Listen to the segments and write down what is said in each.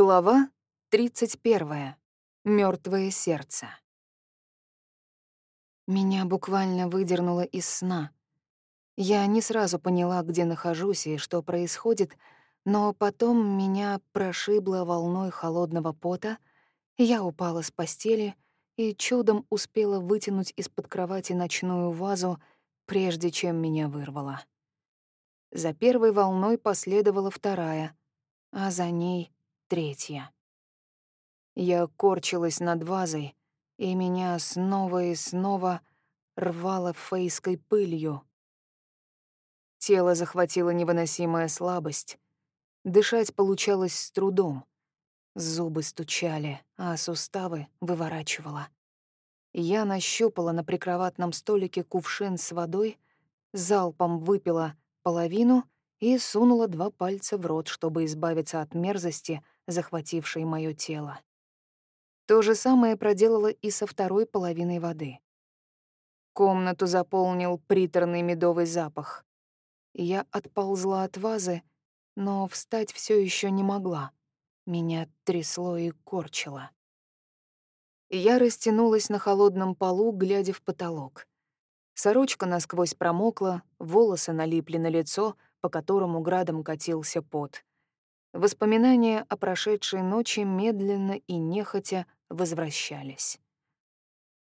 Глава 31. Мертвое сердце. Меня буквально выдернуло из сна. Я не сразу поняла, где нахожусь и что происходит, но потом меня прошибло волной холодного пота, я упала с постели и чудом успела вытянуть из-под кровати ночную вазу, прежде чем меня вырвало. За первой волной последовала вторая, а за ней — третья. Я корчилась над вазой, и меня снова и снова рвало фейской пылью. Тело захватило невыносимая слабость. Дышать получалось с трудом. Зубы стучали, а суставы выворачивало. Я нащупала на прикроватном столике кувшин с водой, залпом выпила половину и сунула два пальца в рот, чтобы избавиться от мерзости, захватившей моё тело. То же самое проделала и со второй половиной воды. Комнату заполнил приторный медовый запах. Я отползла от вазы, но встать все еще не могла. Меня трясло и корчило. Я растянулась на холодном полу, глядя в потолок. Сорочка насквозь промокла, волосы налипли на лицо, по которому градом катился пот. Воспоминания о прошедшей ночи медленно и нехотя возвращались.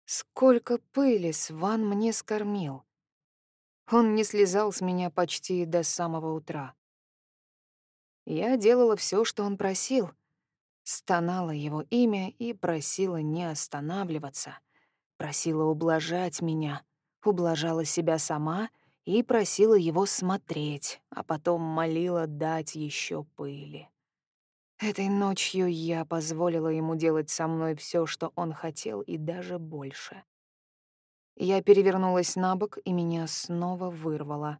Сколько пыли Сван мне скормил. Он не слезал с меня почти до самого утра. Я делала все, что он просил, стонала его имя и просила не останавливаться, просила ублажать меня, ублажала себя сама и просила его смотреть, а потом молила дать еще пыли. Этой ночью я позволила ему делать со мной все, что он хотел, и даже больше. Я перевернулась на бок, и меня снова вырвало.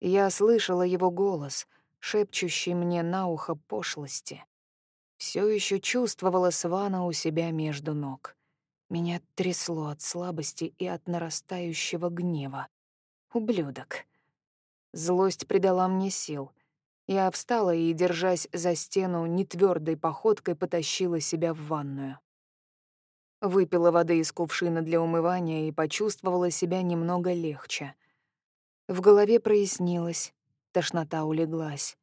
Я слышала его голос, шепчущий мне на ухо пошлости. Все еще чувствовала Свана у себя между ног. Меня трясло от слабости и от нарастающего гнева. Ублюдок. Злость придала мне сил — я встала и, держась за стену, нетвёрдой походкой потащила себя в ванную. Выпила воды из кувшина для умывания и почувствовала себя немного легче. В голове прояснилось, тошнота улеглась.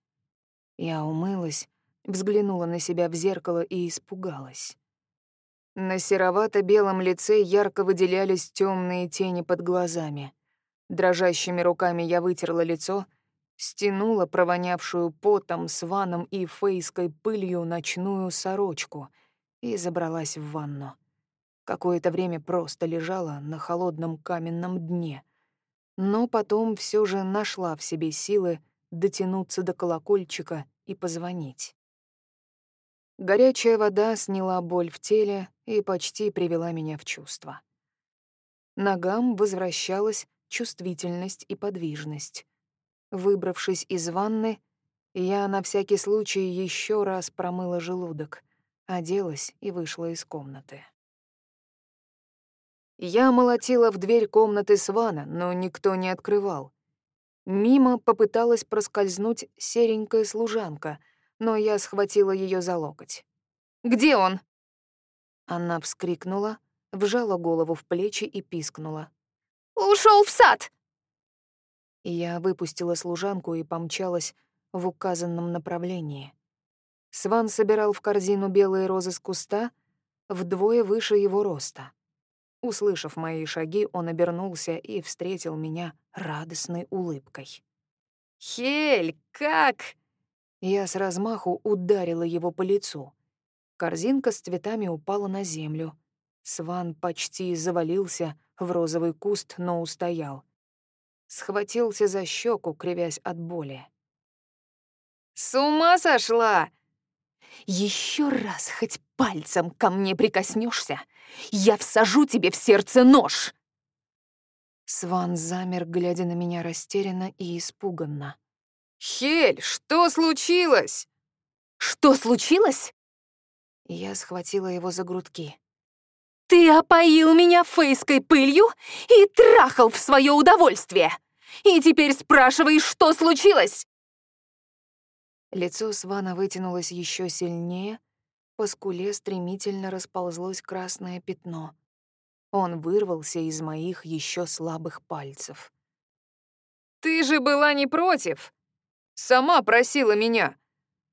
Я умылась, взглянула на себя в зеркало и испугалась. На серовато-белом лице ярко выделялись темные тени под глазами. Дрожащими руками я вытерла лицо — стянула провонявшую потом, сваном и фейской пылью ночную сорочку и забралась в ванну. Какое-то время просто лежала на холодном каменном дне, но потом все же нашла в себе силы дотянуться до колокольчика и позвонить. Горячая вода сняла боль в теле и почти привела меня в чувство. Ногам возвращалась чувствительность и подвижность. Выбравшись из ванны, я на всякий случай еще раз промыла желудок, оделась и вышла из комнаты. Я молотила в дверь комнаты Свана, но никто не открывал. Мимо попыталась проскользнуть серенькая служанка, но я схватила ее за локоть. «Где он?» Она вскрикнула, вжала голову в плечи и пискнула. Ушел в сад!» Я выпустила служанку и помчалась в указанном направлении. Сван собирал в корзину белые розы с куста вдвое выше его роста. Услышав мои шаги, он обернулся и встретил меня радостной улыбкой. «Хель, как?» Я с размаху ударила его по лицу. Корзинка с цветами упала на землю. Сван почти завалился в розовый куст, но устоял схватился за щеку, кривясь от боли. «С ума сошла!» Еще раз хоть пальцем ко мне прикоснешься, я всажу тебе в сердце нож!» Сван замер, глядя на меня растерянно и испуганно. «Хель, что случилось?» «Что случилось?» Я схватила его за грудки. Ты опоил меня фейской пылью и трахал в свое удовольствие. И теперь спрашиваешь, что случилось? Лицо Свана вытянулось еще сильнее, по скуле стремительно расползлось красное пятно. Он вырвался из моих еще слабых пальцев. «Ты же была не против! Сама просила меня!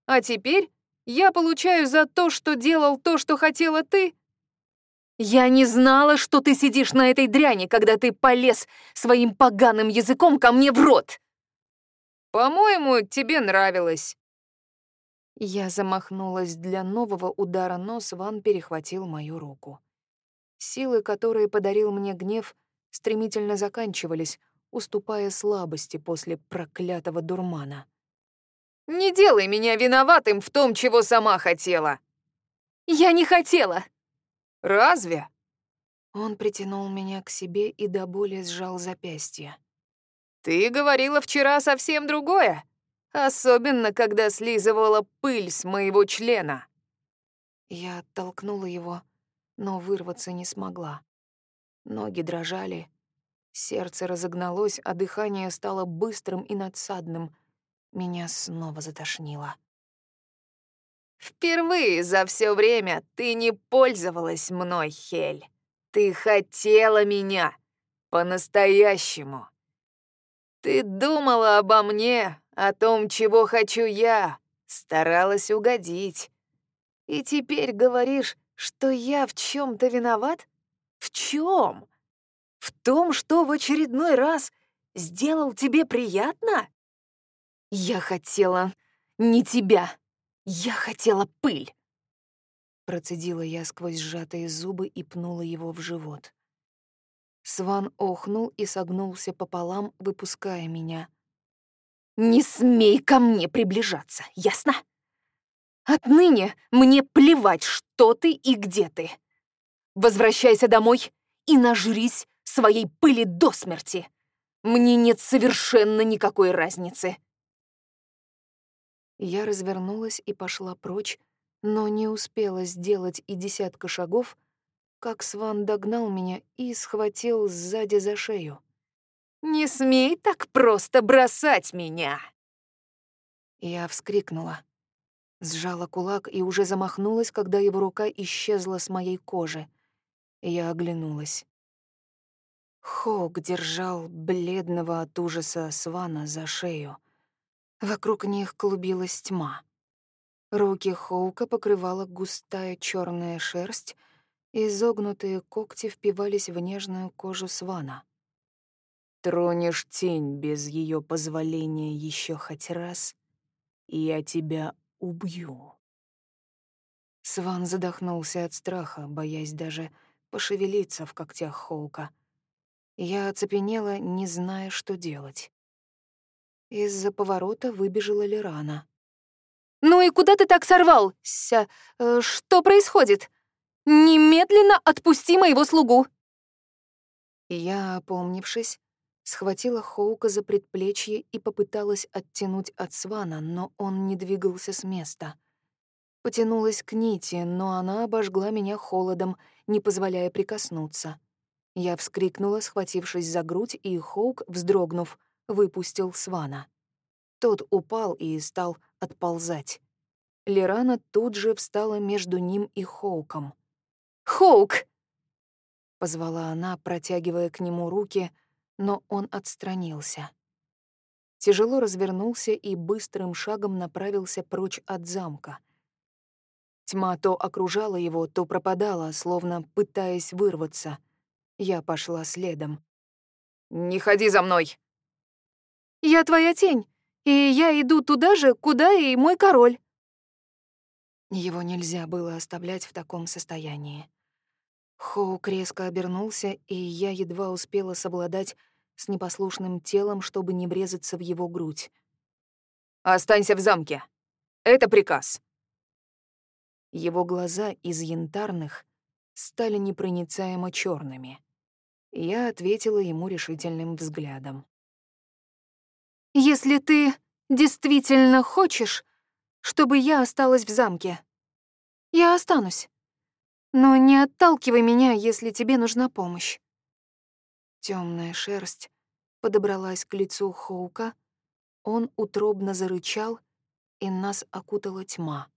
А теперь я получаю за то, что делал то, что хотела ты?» «Я не знала, что ты сидишь на этой дряни, когда ты полез своим поганым языком ко мне в рот!» «По-моему, тебе нравилось». Я замахнулась для нового удара, но Сван перехватил мою руку. Силы, которые подарил мне гнев, стремительно заканчивались, уступая слабости после проклятого дурмана. «Не делай меня виноватым в том, чего сама хотела!» «Я не хотела!» «Разве?» Он притянул меня к себе и до боли сжал запястье. «Ты говорила вчера совсем другое, особенно когда слизывала пыль с моего члена». Я оттолкнула его, но вырваться не смогла. Ноги дрожали, сердце разогналось, а дыхание стало быстрым и надсадным. Меня снова затошнило. «Впервые за все время ты не пользовалась мной, Хель. Ты хотела меня. По-настоящему. Ты думала обо мне, о том, чего хочу я, старалась угодить. И теперь говоришь, что я в чем то виноват? В чем? В том, что в очередной раз сделал тебе приятно? Я хотела не тебя. Я хотела пыль. Процедила я сквозь сжатые зубы и пнула его в живот. Сван охнул и согнулся пополам, выпуская меня. «Не смей ко мне приближаться, ясно? Отныне мне плевать, что ты и где ты. Возвращайся домой и нажрись своей пыли до смерти. Мне нет совершенно никакой разницы». Я развернулась и пошла прочь, но не успела сделать и десятка шагов, как Сван догнал меня и схватил сзади за шею. «Не смей так просто бросать меня!» Я вскрикнула, сжала кулак и уже замахнулась, когда его рука исчезла с моей кожи. Я оглянулась. Хоук держал бледного от ужаса Свана за шею. Вокруг них клубилась тьма. Руки Хоука покрывала густая черная шерсть, и изогнутые когти впивались в нежную кожу Свана. «Тронешь тень без ее позволения еще хоть раз, и я тебя убью». Сван задохнулся от страха, боясь даже пошевелиться в когтях Хоука — я оцепенела, не зная, что делать. Из-за поворота выбежала Лерана. «Ну и куда ты так сорвался? Э, что происходит? Немедленно отпусти моего слугу!» Я, опомнившись, схватила Хоука за предплечье и попыталась оттянуть от Свана, но он не двигался с места. Потянулась к нити, но она обожгла меня холодом, не позволяя прикоснуться. Я вскрикнула, схватившись за грудь, и Хоук, вздрогнув, выпустил Свана. Тот упал и стал отползать. Лерана тут же встала между ним и Хоуком. «Хоук!» — позвала она, протягивая к нему руки, но он отстранился. Тяжело развернулся и быстрым шагом направился прочь от замка. Тьма то окружала его, то пропадала, словно пытаясь вырваться — я пошла следом. «Не ходи за мной!» «Я твоя тень, и я иду туда же, куда и мой король». Его нельзя было оставлять в таком состоянии. Хоук резко обернулся, и я едва успела совладать с непослушным телом, чтобы не врезаться в его грудь. «Останься в замке. Это приказ». Его глаза из янтарных стали непроницаемо черными. Я ответила ему решительным взглядом. «Если ты действительно хочешь, чтобы я осталась в замке, я останусь. Но не отталкивай меня, если тебе нужна помощь». Темная шерсть подобралась к лицу Хоука, он утробно зарычал и нас окутала тьма.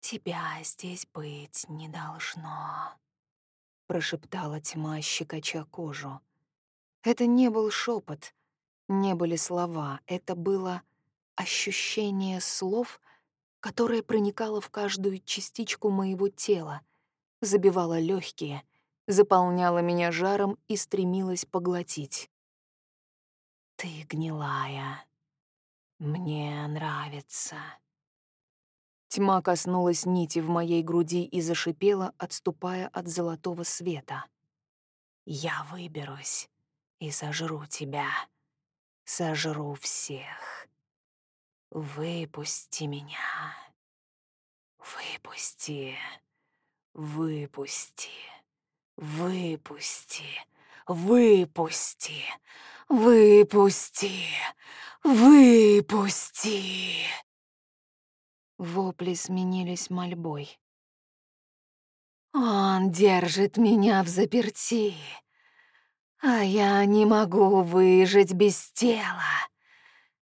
«Тебя здесь быть не должно», — прошептала тьма, щекоча кожу. Это не был шепот, не были слова, это было ощущение слов, которое проникало в каждую частичку моего тела, забивало легкие, заполняло меня жаром и стремилось поглотить. «Ты гнилая. Мне нравится». Тьма коснулась нити в моей груди и зашипела, отступая от золотого света. «Я выберусь и сожру тебя. Сожру всех. Выпусти меня. Выпусти. Выпусти. Выпусти. Выпусти. Выпусти. Выпусти. Вопли сменились мольбой. «Он держит меня в заперти, а я не могу выжить без тела.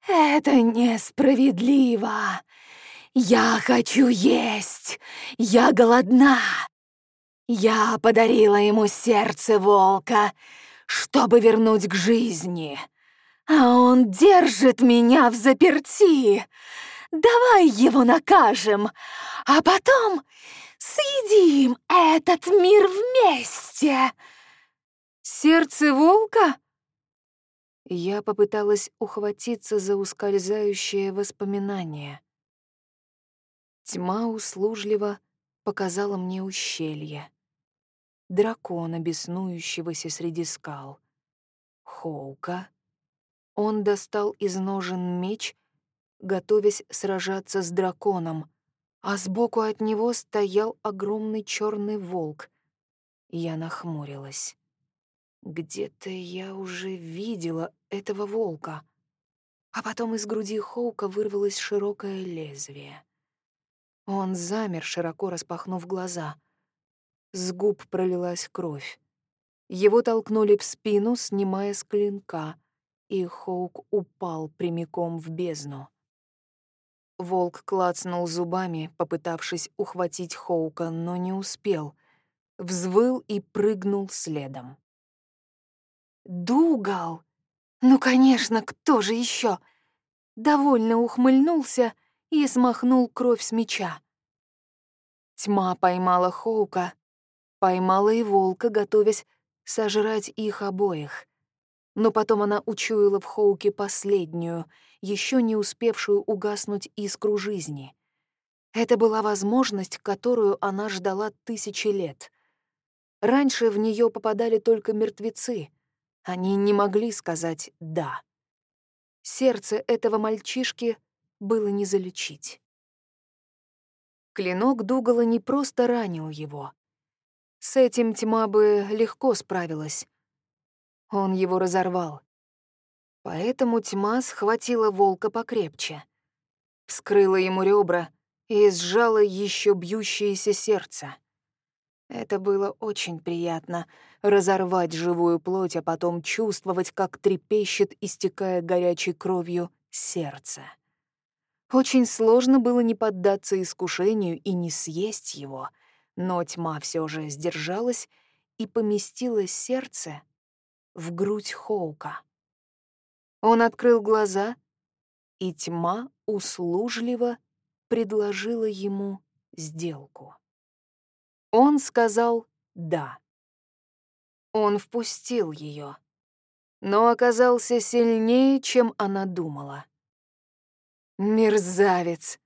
Это несправедливо. Я хочу есть, я голодна. Я подарила ему сердце волка, чтобы вернуть к жизни, а он держит меня в заперти». Давай его накажем, а потом съедим этот мир вместе. Сердце волка? Я попыталась ухватиться за ускользающее воспоминание. Тьма услужливо показала мне ущелье. Дракона, беснующегося среди скал. Хоука. Он достал из ножен меч готовясь сражаться с драконом, а сбоку от него стоял огромный черный волк. Я нахмурилась. Где-то я уже видела этого волка. А потом из груди Хоука вырвалось широкое лезвие. Он замер, широко распахнув глаза. С губ пролилась кровь. Его толкнули в спину, снимая с клинка, и Хоук упал прямиком в бездну. Волк клацнул зубами, попытавшись ухватить Хоука, но не успел. Взвыл и прыгнул следом. «Дугал! Ну, конечно, кто же еще? Довольно ухмыльнулся и смахнул кровь с меча. Тьма поймала Хоука, поймала и волка, готовясь сожрать их обоих. Но потом она учуяла в Хоуке последнюю, еще не успевшую угаснуть искру жизни. Это была возможность, которую она ждала тысячи лет. Раньше в нее попадали только мертвецы. Они не могли сказать «да». Сердце этого мальчишки было не залечить. Клинок Дугала не просто ранил его. С этим тьма бы легко справилась, он его разорвал. Поэтому тьма схватила волка покрепче, вскрыла ему ребра и сжала еще бьющееся сердце. Это было очень приятно — разорвать живую плоть, а потом чувствовать, как трепещет, истекая горячей кровью, сердце. Очень сложно было не поддаться искушению и не съесть его, но тьма все же сдержалась и поместила сердце в грудь Хоука. Он открыл глаза, и тьма услужливо предложила ему сделку. Он сказал «да». Он впустил ее, но оказался сильнее, чем она думала. Мерзавец!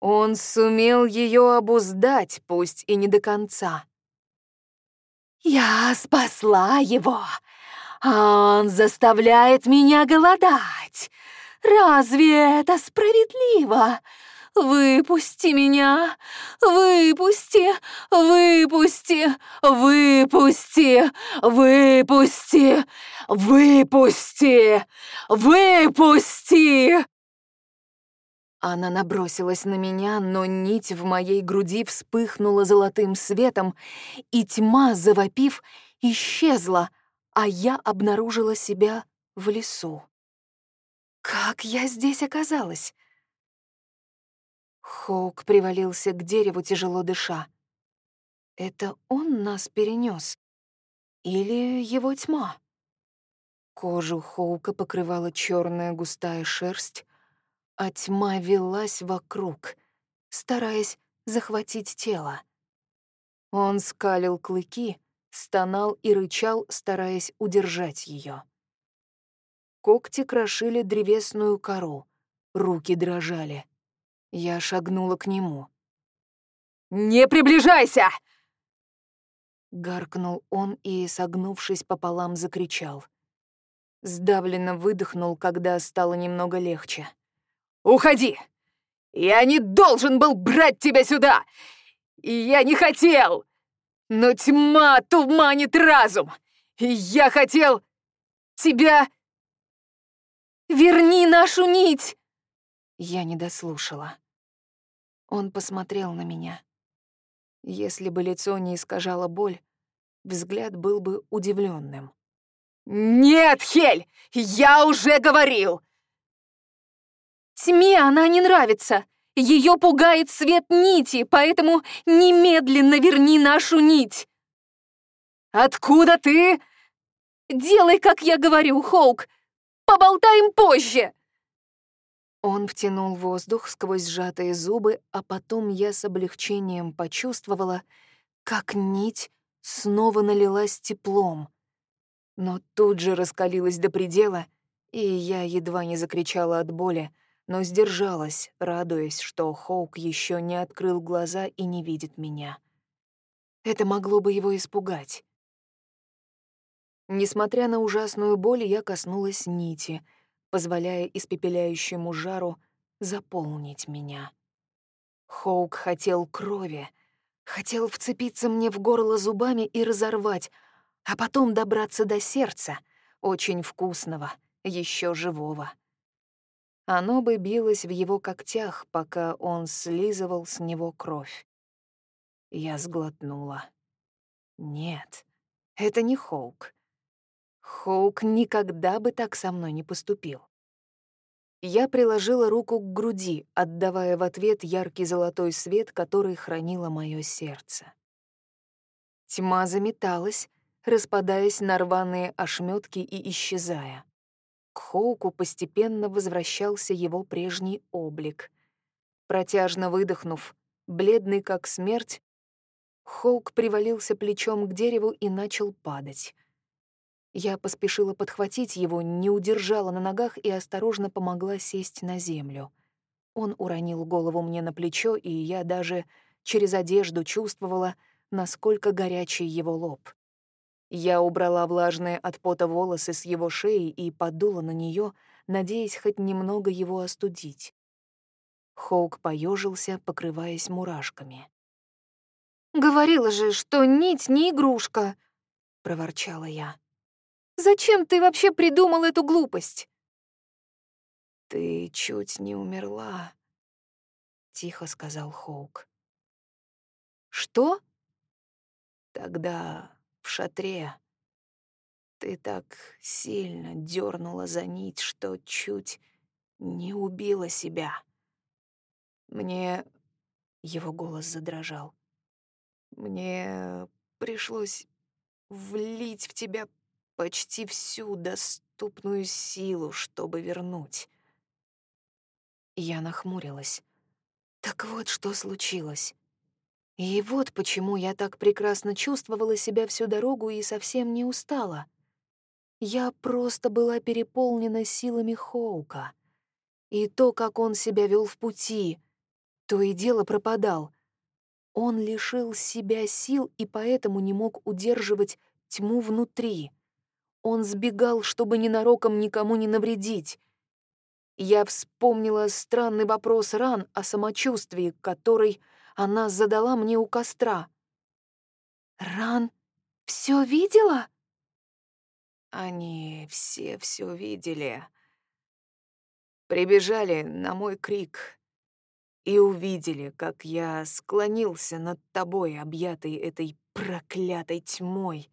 Он сумел ее обуздать, пусть и не до конца. Я спасла его, а он заставляет меня голодать. Разве это справедливо? Выпусти меня! Выпусти! Выпусти! Выпусти! Выпусти! Выпусти! Выпусти! Она набросилась на меня, но нить в моей груди вспыхнула золотым светом, и тьма, завопив, исчезла, а я обнаружила себя в лесу. Как я здесь оказалась? Хоук привалился к дереву, тяжело дыша. Это он нас перенес? Или его тьма? Кожу Хоука покрывала черная густая шерсть, а тьма велась вокруг, стараясь захватить тело. Он скалил клыки, стонал и рычал, стараясь удержать ее. Когти крошили древесную кору, руки дрожали. Я шагнула к нему. «Не приближайся!» Гаркнул он и, согнувшись пополам, закричал. Сдавленно выдохнул, когда стало немного легче. «Уходи! Я не должен был брать тебя сюда! И я не хотел! Но тьма туманит разум! И я хотел тебя... Верни нашу нить!» Я не дослушала. Он посмотрел на меня. Если бы лицо не искажало боль, взгляд был бы удивленным. «Нет, Хель, я уже говорил!» «Тьме она не нравится. Ее пугает свет нити, поэтому немедленно верни нашу нить!» «Откуда ты?» «Делай, как я говорю, Хоук. Поболтаем позже!» Он втянул воздух сквозь сжатые зубы, а потом я с облегчением почувствовала, как нить снова налилась теплом. Но тут же раскалилась до предела, и я едва не закричала от боли, но сдержалась, радуясь, что Хоук еще не открыл глаза и не видит меня. Это могло бы его испугать. Несмотря на ужасную боль, я коснулась нити — позволяя испепеляющему жару заполнить меня. Хоук хотел крови, хотел вцепиться мне в горло зубами и разорвать, а потом добраться до сердца, очень вкусного, еще живого. Оно бы билось в его когтях, пока он слизывал с него кровь. Я сглотнула. Нет, это не Хоук. Хоук никогда бы так со мной не поступил. Я приложила руку к груди, отдавая в ответ яркий золотой свет, который хранило мое сердце. Тьма заметалась, распадаясь на рваные ошметки и исчезая. К Хоуку постепенно возвращался его прежний облик. Протяжно выдохнув, бледный как смерть, Хоук привалился плечом к дереву и начал падать. Я поспешила подхватить его, не удержала на ногах и осторожно помогла сесть на землю. Он уронил голову мне на плечо, и я даже через одежду чувствовала, насколько горячий его лоб. Я убрала влажные от пота волосы с его шеи и подула на нее, надеясь хоть немного его остудить. Хоук поежился, покрываясь мурашками. «Говорила же, что нить не игрушка», — проворчала я. Зачем ты вообще придумал эту глупость?» «Ты чуть не умерла», — тихо сказал Хоук. «Что?» «Тогда в шатре ты так сильно дернула за нить, что чуть не убила себя. Мне...» — его голос задрожал. «Мне пришлось влить в тебя почти всю доступную силу, чтобы вернуть. Я нахмурилась. Так вот, что случилось. И вот почему я так прекрасно чувствовала себя всю дорогу и совсем не устала. Я просто была переполнена силами Хоука. И то, как он себя вел в пути, то и дело пропадал. Он лишил себя сил и поэтому не мог удерживать тьму внутри. Он сбегал, чтобы ненароком никому не навредить. Я вспомнила странный вопрос Ран о самочувствии, который она задала мне у костра. «Ран все видела?» Они все все видели. Прибежали на мой крик и увидели, как я склонился над тобой, объятый этой проклятой тьмой.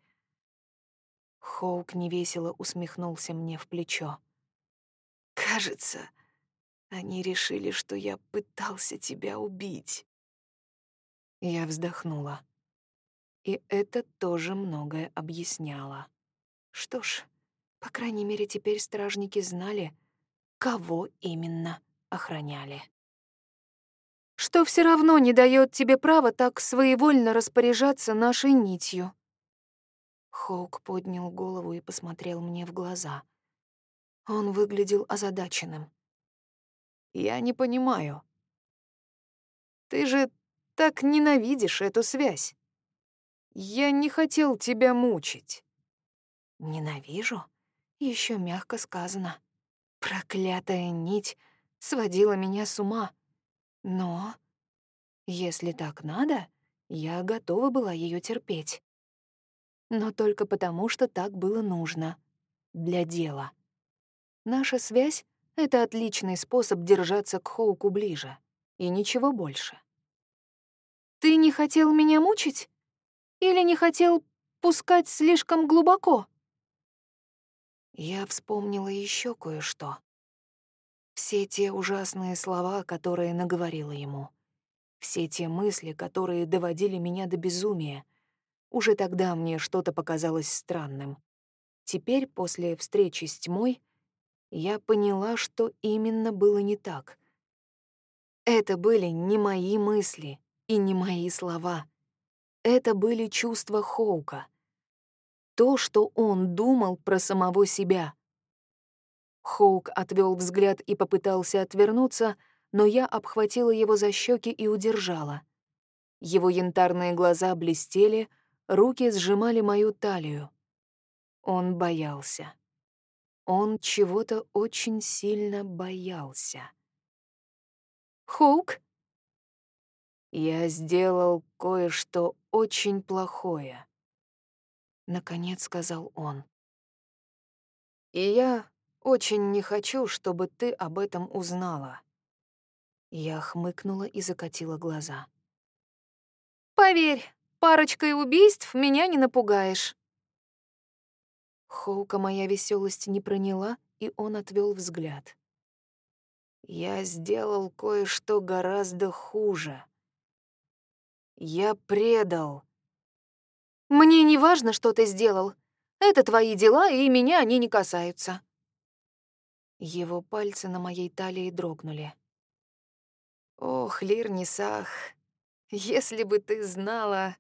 Хоук невесело усмехнулся мне в плечо. «Кажется, Они решили, что я пытался тебя убить. Я вздохнула. И это тоже многое объясняло. Что ж, по крайней мере, теперь стражники знали, кого именно охраняли. Что все равно не дает тебе права так своевольно распоряжаться нашей нитью. Хоук поднял голову и посмотрел мне в глаза. Он выглядел озадаченным. Я не понимаю. Ты же так ненавидишь эту связь. Я не хотел тебя мучить. Ненавижу? Еще мягко сказано. Проклятая нить сводила меня с ума. Но, если так надо, я готова была ее терпеть. Но только потому, что так было нужно. Для дела. Наша связь это отличный способ держаться к Хоуку ближе. И ничего больше. «Ты не хотел меня мучить? Или не хотел пускать слишком глубоко?» Я вспомнила еще кое-что. Все те ужасные слова, которые наговорила ему. Все те мысли, которые доводили меня до безумия. Уже тогда мне что-то показалось странным. Теперь, после встречи с тьмой, я поняла, что именно было не так. Это были не мои мысли и не мои слова. Это были чувства Хоука. То, что он думал про самого себя. Хоук отвел взгляд и попытался отвернуться, но я обхватила его за щеки и удержала. Его янтарные глаза блестели, руки сжимали мою талию. Он боялся. Он чего-то очень сильно боялся. «Хоук?» «Я сделал кое-что очень плохое», — наконец сказал он. «И я очень не хочу, чтобы ты об этом узнала». Я хмыкнула и закатила глаза. «Поверь, парочкой убийств меня не напугаешь». Хоука моя веселость не проняла, и он отвел взгляд. Я сделал кое-что гораздо хуже. Я предал. Мне не важно, что ты сделал. Это твои дела, и меня они не касаются. Его пальцы на моей талии дрогнули. Ох, Лирнисах, если бы ты знала...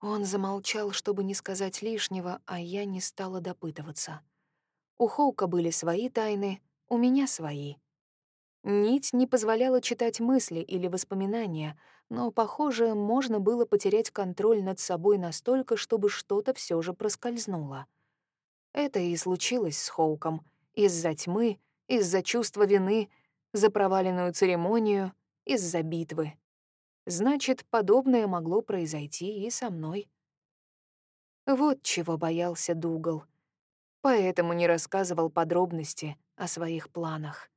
Он замолчал, чтобы не сказать лишнего, а я не стала допытываться. У Хоука были свои тайны, у меня свои. Нить не позволяла читать мысли или воспоминания, но, похоже, можно было потерять контроль над собой настолько, чтобы что-то все же проскользнуло. Это и случилось с Хоуком. Из-за тьмы, из-за чувства вины, за проваленную церемонию, из-за битвы. Значит, подобное могло произойти и со мной. Вот чего боялся Дугал. Поэтому не рассказывал подробности о своих планах.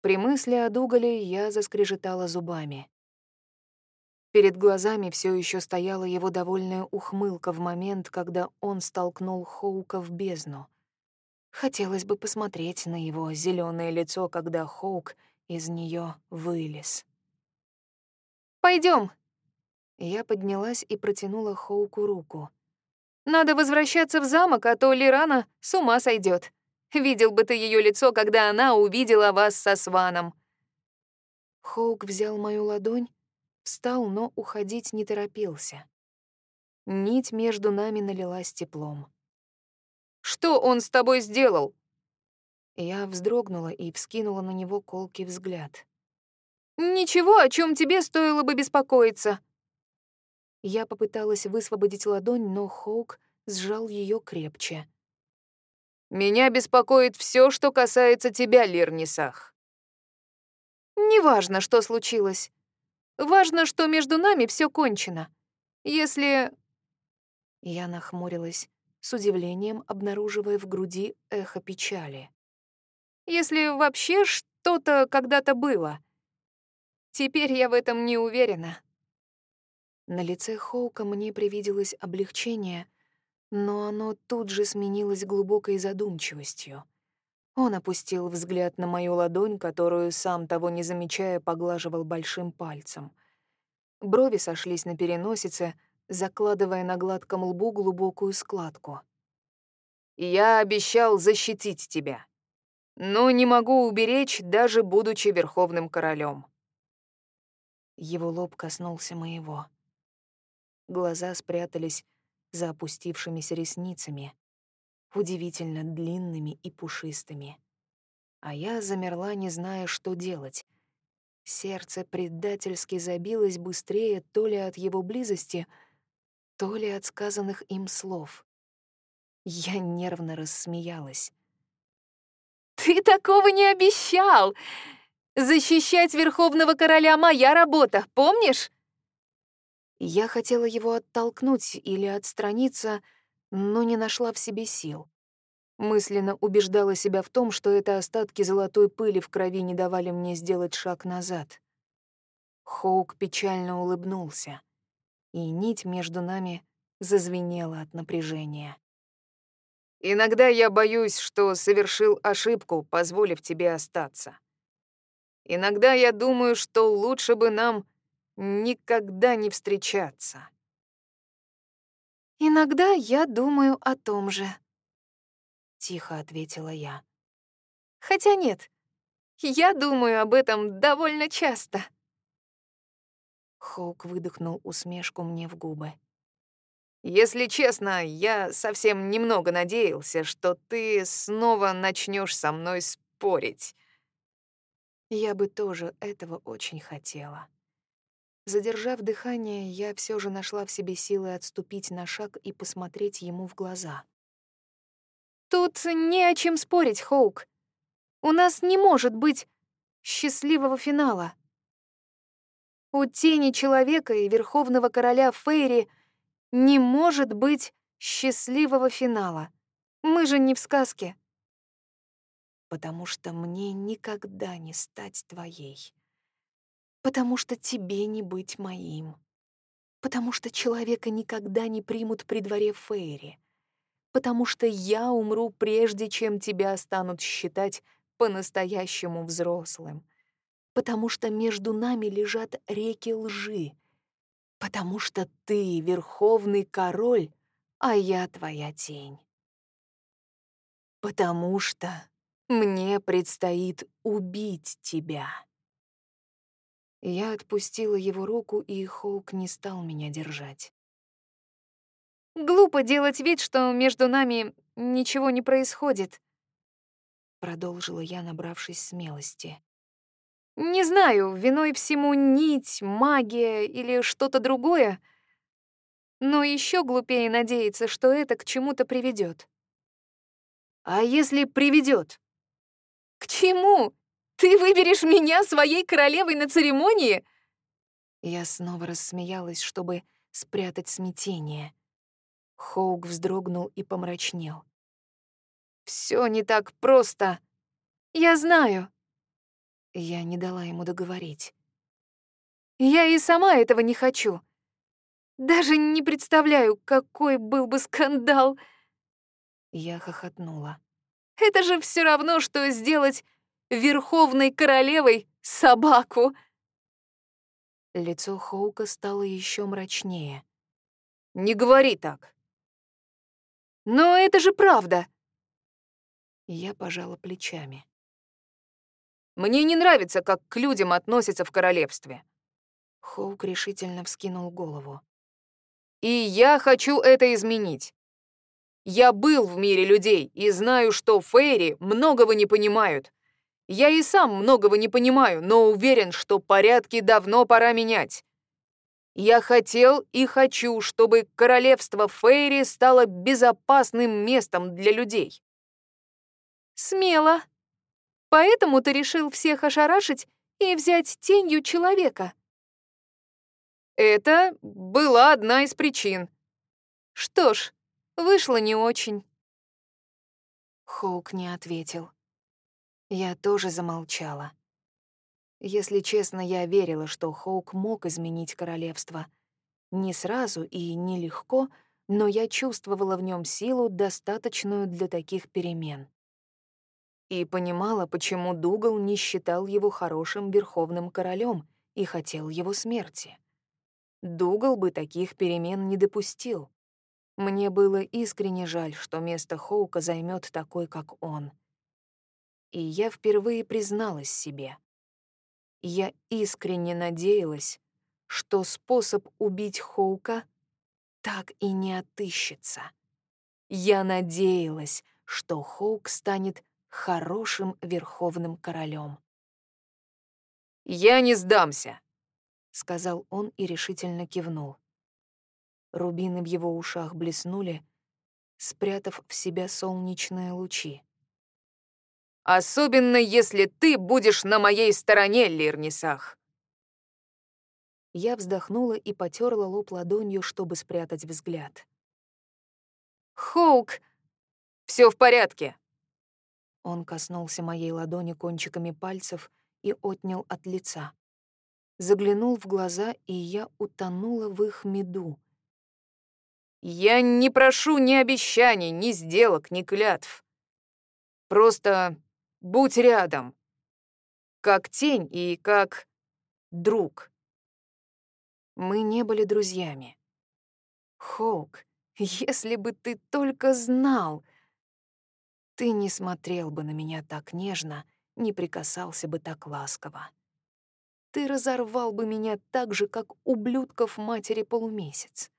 При мысли о Дугале я заскрежетала зубами. Перед глазами все еще стояла его довольная ухмылка в момент, когда он столкнул Хоука в бездну. Хотелось бы посмотреть на его зеленое лицо, когда Хоук из нее вылез. Пойдем. Я поднялась и протянула Хоуку руку. «Надо возвращаться в замок, а то Лирана с ума сойдет. Видел бы ты ее лицо, когда она увидела вас со Сваном». Хоук взял мою ладонь, встал, но уходить не торопился. Нить между нами налилась теплом. «Что он с тобой сделал?» Я вздрогнула и вскинула на него колкий взгляд. «Ничего, о чем тебе стоило бы беспокоиться». Я попыталась высвободить ладонь, но Хоук сжал ее крепче. «Меня беспокоит все, что касается тебя, Лирнисах». «Неважно, что случилось. Важно, что между нами все кончено. Если...» Я нахмурилась, с удивлением обнаруживая в груди эхо печали. «Если вообще что-то когда-то было...» Теперь я в этом не уверена. На лице Хоука мне привиделось облегчение, но оно тут же сменилось глубокой задумчивостью. Он опустил взгляд на мою ладонь, которую, сам того не замечая, поглаживал большим пальцем. Брови сошлись на переносице, закладывая на гладком лбу глубокую складку. «Я обещал защитить тебя, но не могу уберечь, даже будучи верховным королем. Его лоб коснулся моего. Глаза спрятались за опустившимися ресницами, удивительно длинными и пушистыми. А я замерла, не зная, что делать. Сердце предательски забилось быстрее то ли от его близости, то ли от сказанных им слов. Я нервно рассмеялась. «Ты такого не обещал! Защищать Верховного Короля — моя работа, помнишь?» Я хотела его оттолкнуть или отстраниться, но не нашла в себе сил. Мысленно убеждала себя в том, что это остатки золотой пыли в крови не давали мне сделать шаг назад. Хоук печально улыбнулся, и нить между нами зазвенела от напряжения. «Иногда я боюсь, что совершил ошибку, позволив тебе остаться. Иногда я думаю, что лучше бы нам никогда не встречаться». «Иногда я думаю о том же», — тихо ответила я. «Хотя нет, я думаю об этом довольно часто». Хоук выдохнул усмешку мне в губы. «Если честно, я совсем немного надеялся, что ты снова начнешь со мной спорить». Я бы тоже этого очень хотела. Задержав дыхание, я все же нашла в себе силы отступить на шаг и посмотреть ему в глаза. «Тут не о чем спорить, Хоук. У нас не может быть счастливого финала. У тени человека и Верховного Короля Фейри не может быть счастливого финала. Мы же не в сказке. Потому что мне никогда не стать твоей. Потому что тебе не быть моим, потому что человека никогда не примут при дворе Фейри, потому что я умру прежде, чем тебя станут считать по-настоящему взрослым, потому что между нами лежат реки лжи, потому что ты верховный король, а я твоя тень. Потому что мне предстоит убить тебя. Я отпустила его руку, и Хоук не стал меня держать. «Глупо делать вид, что между нами ничего не происходит», — продолжила я, набравшись смелости. «Не знаю, виной всему нить, магия или что-то другое, но еще глупее надеяться, что это к чему-то приведет. «А если приведет? «К чему?» Ты выберешь меня своей королевой на церемонии?» Я снова рассмеялась, чтобы спрятать смятение. Хоук вздрогнул и помрачнел. Все не так просто. Я знаю. Я не дала ему договорить. Я и сама этого не хочу. Даже не представляю, какой был бы скандал. Я хохотнула. Это же все равно, что сделать верховной королевой собаку. Лицо Хоука стало еще мрачнее. «Не говори так!» «Но это же правда!» Я пожала плечами. «Мне не нравится, как к людям относятся в королевстве». Хоук решительно вскинул голову. «И я хочу это изменить. Я был в мире людей и знаю, что фейри многого не понимают, я и сам многого не понимаю, но уверен, что порядки давно пора менять. Я хотел и хочу, чтобы королевство Фейри стало безопасным местом для людей. Смело. Поэтому ты решил всех ошарашить и взять тенью человека. Это была одна из причин. Что ж, вышло не очень. Хоук не ответил. Я тоже замолчала. Если честно, я верила, что Хоук мог изменить королевство. Не сразу и нелегко, но я чувствовала в нем силу, достаточную для таких перемен. и понимала, почему Дугал не считал его хорошим верховным королем и хотел его смерти. Дугал бы таких перемен не допустил. Мне было искренне жаль, что место Хоука займет такой, как он. И я впервые призналась себе. Я искренне надеялась, что способ убить Хоука так и не отыщется. Я надеялась, что Хоук станет хорошим верховным королем. «Я не сдамся», — сказал он и решительно кивнул. Рубины в его ушах блеснули, спрятав в себя солнечные лучи. «Особенно, если ты будешь на моей стороне, Лирнисах!» Я вздохнула и потерла лоб ладонью, чтобы спрятать взгляд. «Хоук!» все в порядке!» Он коснулся моей ладони кончиками пальцев и отнял от лица. Заглянул в глаза, и я утонула в их меду. «Я не прошу ни обещаний, ни сделок, ни клятв. Просто будь рядом. Как тень и как друг». Мы не были друзьями. Хоук, если бы ты только знал, ты не смотрел бы на меня так нежно, не прикасался бы так ласково. Ты разорвал бы меня так же, как ублюдков матери полумесяц.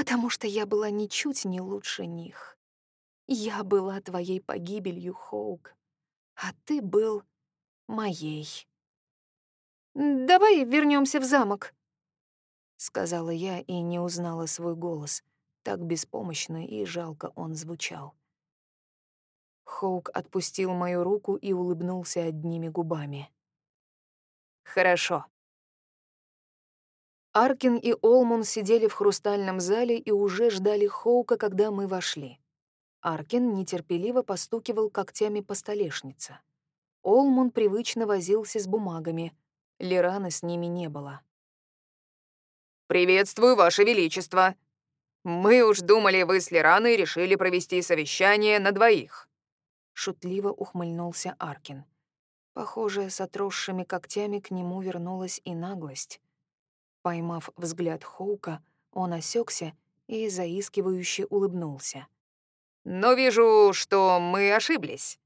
Потому что я была ничуть не лучше них. Я была твоей погибелью, Хоук, а ты был моей. «Давай вернемся в замок», — сказала я и не узнала свой голос. Так беспомощно и жалко он звучал. Хоук отпустил мою руку и улыбнулся одними губами. «Хорошо». Аркин и Олмун сидели в хрустальном зале и уже ждали Хоука, когда мы вошли. Аркин нетерпеливо постукивал когтями по столешнице. Олмун привычно возился с бумагами. Лирана с ними не было. «Приветствую, Ваше Величество. Мы уж думали, вы с Лираной решили провести совещание на двоих». Шутливо ухмыльнулся Аркин. Похоже, с отросшими когтями к нему вернулась и наглость. Поймав взгляд Хоука, он осекся и заискивающе улыбнулся. «Но вижу, что мы ошиблись».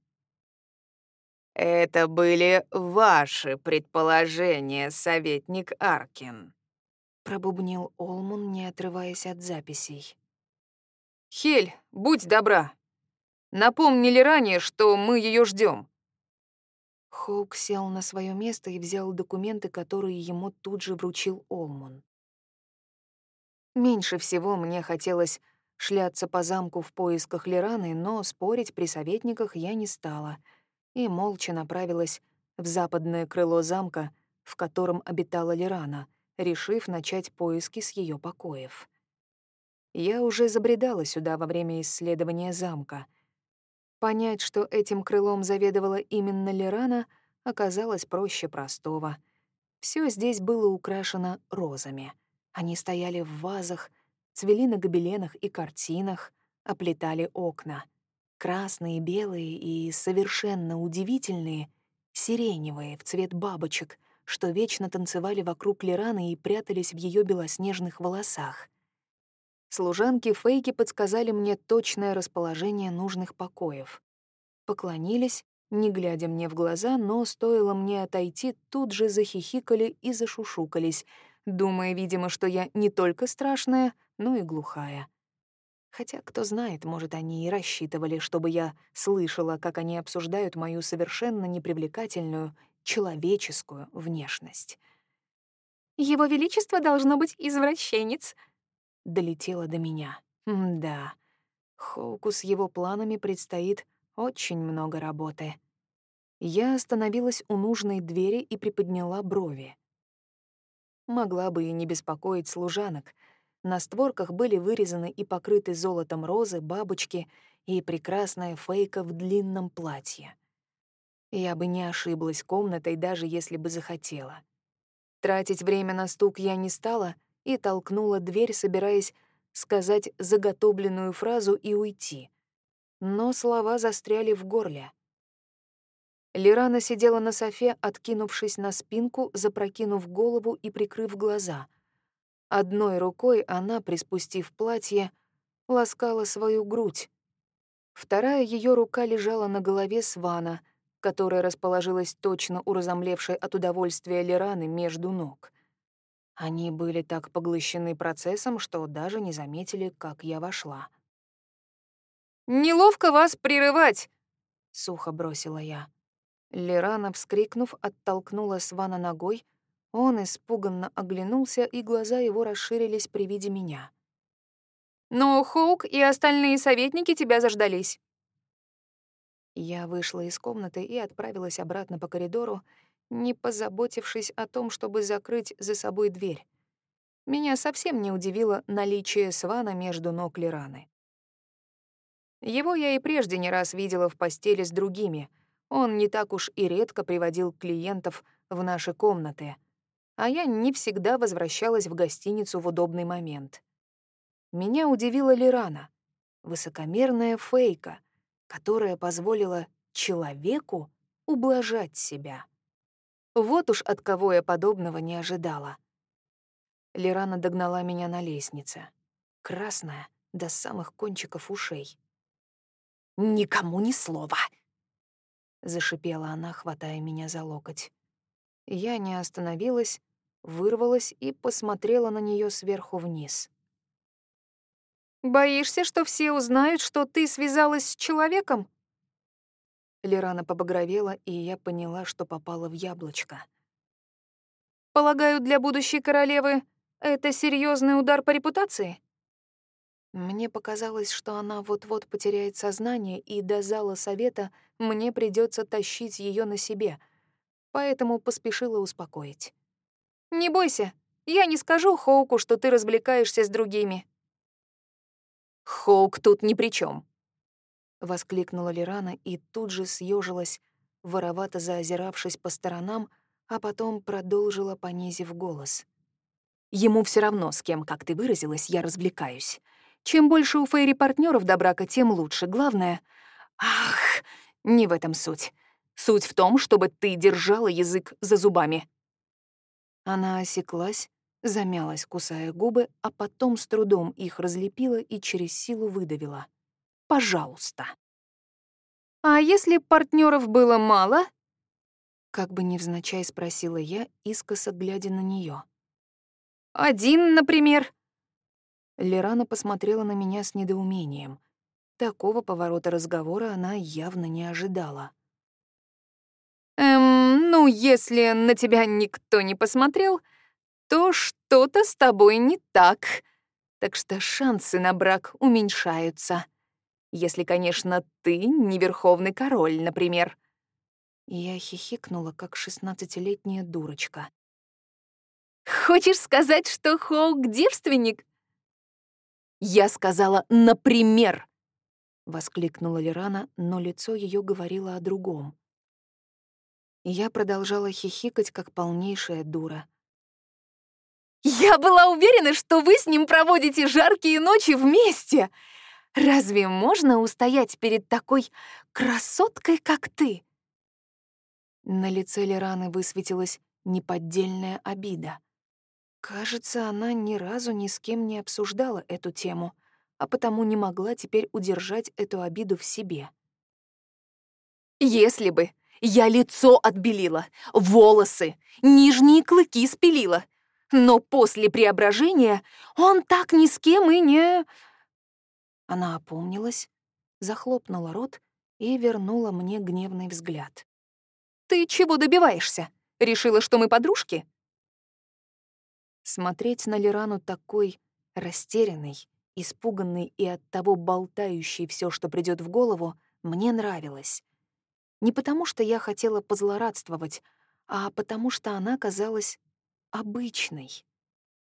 «Это были ваши предположения, советник Аркин», — пробубнил Олмун, не отрываясь от записей. «Хель, будь добра, Напомнили ранее, что мы ее ждем. Хоук сел на свое место и взял документы, которые ему тут же вручил Олмун. Меньше всего мне хотелось шляться по замку в поисках Лираны, но спорить при советниках я не стала и молча направилась в западное крыло замка, в котором обитала Лирана, решив начать поиски с ее покоев. Я уже забредала сюда во время исследования замка — Понять, что этим крылом заведовала именно Лерана, оказалось проще простого. Все здесь было украшено розами. Они стояли в вазах, цвели на гобеленах и картинах, оплетали окна. Красные, белые и совершенно удивительные, сиреневые в цвет бабочек, что вечно танцевали вокруг Лераны и прятались в ее белоснежных волосах. Служанки Фейки подсказали мне точное расположение нужных покоев. Поклонились, не глядя мне в глаза, но стоило мне отойти, тут же захихикали и зашушукались, думая, видимо, что я не только страшная, но и глухая. Хотя, кто знает, может, они и рассчитывали, чтобы я слышала, как они обсуждают мою совершенно непривлекательную, человеческую внешность. «Его Величество должно быть извращенец», долетело до меня. Да, Хоуку с его планами предстоит очень много работы. Я остановилась у нужной двери и приподняла брови. Могла бы и не беспокоить служанок. На створках были вырезаны и покрыты золотом розы, бабочки и прекрасная фейка в длинном платье. Я бы не ошиблась комнатой, даже если бы захотела. Тратить время на стук я не стала и толкнула дверь, собираясь сказать заготовленную фразу и уйти. Но слова застряли в горле. Лирана сидела на софе, откинувшись на спинку, запрокинув голову и прикрыв глаза. Одной рукой она, приспустив платье, ласкала свою грудь. Вторая ее рука лежала на голове Свана, которая расположилась точно у разомлевшей от удовольствия Лираны между ног. Они были так поглощены процессом, что даже не заметили, как я вошла. «Неловко вас прерывать!» — сухо бросила я. Лерана, вскрикнув, оттолкнула Свана ногой. Он испуганно оглянулся, и глаза его расширились при виде меня. «Но Хоук и остальные советники тебя заждались». Я вышла из комнаты и отправилась обратно по коридору, не позаботившись о том, чтобы закрыть за собой дверь. Меня совсем не удивило наличие Свана между ног Лераны. Его я и прежде не раз видела в постели с другими — он не так уж и редко приводил клиентов в наши комнаты, а я не всегда возвращалась в гостиницу в удобный момент. Меня удивила Лирана, высокомерная фейка, которая позволила человеку ублажать себя. Вот уж от кого я подобного не ожидала. Лирана догнала меня на лестнице, красная до самых кончиков ушей. «Никому ни слова!» зашипела она, хватая меня за локоть. Я не остановилась, вырвалась и посмотрела на нее сверху вниз. Боишься, что все узнают, что ты связалась с человеком? Лерана побагровела, и я поняла, что попала в яблочко. Полагаю, для будущей королевы это серьезный удар по репутации? Мне показалось, что она вот-вот потеряет сознание, и до зала совета мне придется тащить ее на себе, поэтому поспешила успокоить. «Не бойся, я не скажу Хоуку, что ты развлекаешься с другими». «Хоук тут ни при чем, воскликнула Лирана и тут же съежилась, воровато заозиравшись по сторонам, а потом продолжила, понизив голос. «Ему все равно, с кем, как ты выразилась, я развлекаюсь. Чем больше у Фейри партнеров до брака, тем лучше. Главное... Ах, не в этом суть. Суть в том, чтобы ты держала язык за зубами. Она осеклась, замялась, кусая губы, а потом с трудом их разлепила и через силу выдавила. «Пожалуйста». «А если партнеров было мало?» Как бы невзначай спросила я, искоса глядя на нее. «Один, например?» Лерана посмотрела на меня с недоумением. Такого поворота разговора она явно не ожидала. «Эм, ну, если на тебя никто не посмотрел, то что-то с тобой не так. Так что шансы на брак уменьшаются. Если, конечно, ты не верховный король, например». Я хихикнула, как шестнадцатилетняя дурочка. «Хочешь сказать, что Хоук девственник?» «Я сказала «например», — воскликнула Лерана, но лицо ее говорило о другом. Я продолжала хихикать, как полнейшая дура. «Я была уверена, что вы с ним проводите жаркие ночи вместе. Разве можно устоять перед такой красоткой, как ты?» На лице Лераны высветилась неподдельная обида. Кажется, она ни разу ни с кем не обсуждала эту тему, а потому не могла теперь удержать эту обиду в себе. «Если бы я лицо отбелила, волосы, нижние клыки спилила, но после преображения он так ни с кем и не...» Она опомнилась, захлопнула рот и вернула мне гневный взгляд. «Ты чего добиваешься? Решила, что мы подружки?» Смотреть на Лирану такой растерянной, испуганной и оттого болтающей все, что придет в голову, мне нравилось. Не потому, что я хотела позлорадствовать, а потому, что она казалась обычной,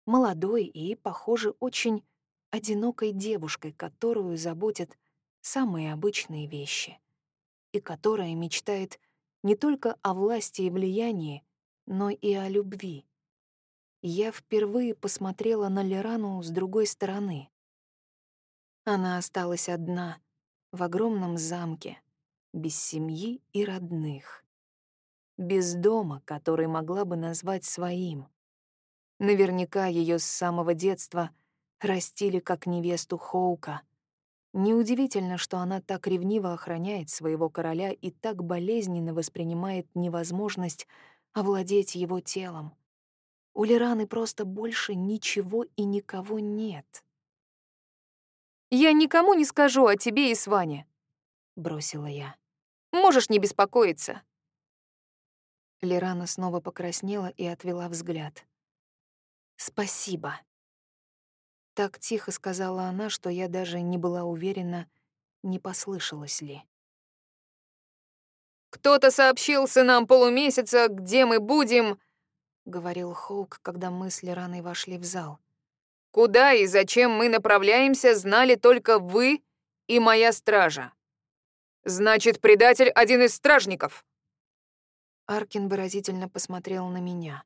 молодой и, похоже, очень одинокой девушкой, которую заботят самые обычные вещи, и которая мечтает не только о власти и влиянии, но и о любви я впервые посмотрела на Лерану с другой стороны. Она осталась одна, в огромном замке, без семьи и родных. без дома, который могла бы назвать своим. Наверняка ее с самого детства растили как невесту Хоука. Неудивительно, что она так ревниво охраняет своего короля и так болезненно воспринимает невозможность овладеть его телом. У Лираны просто больше ничего и никого нет. «Я никому не скажу о тебе и Сване», — бросила я. «Можешь не беспокоиться». Лирана снова покраснела и отвела взгляд. «Спасибо». Так тихо сказала она, что я даже не была уверена, не послышалось ли. «Кто-то сообщил сынам полумесяца, где мы будем», — говорил Хоук, когда мы с Лираной вошли в зал. «Куда и зачем мы направляемся, знали только вы и моя стража. Значит, предатель — один из стражников». Аркин выразительно посмотрел на меня.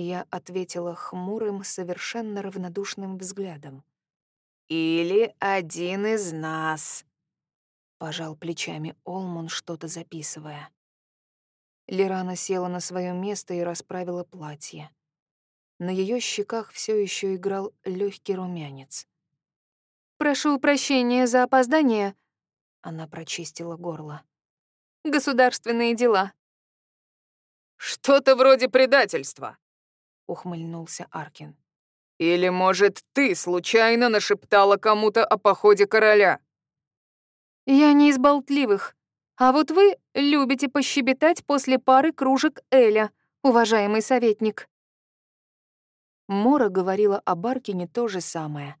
Я ответила хмурым, совершенно равнодушным взглядом. «Или один из нас», — пожал плечами Олмун, что-то записывая. Лирана села на свое место и расправила платье. На ее щеках все еще играл легкий румянец. «Прошу прощения за опоздание», — она прочистила горло. «Государственные дела». «Что-то вроде предательства», ухмыльнулся Аркин. Или, может, ты случайно нашептала кому-то о походе короля? Я не из болтливых. А вот вы любите пощебетать после пары кружек Эля, уважаемый советник. Мора говорила о Баркине то же самое,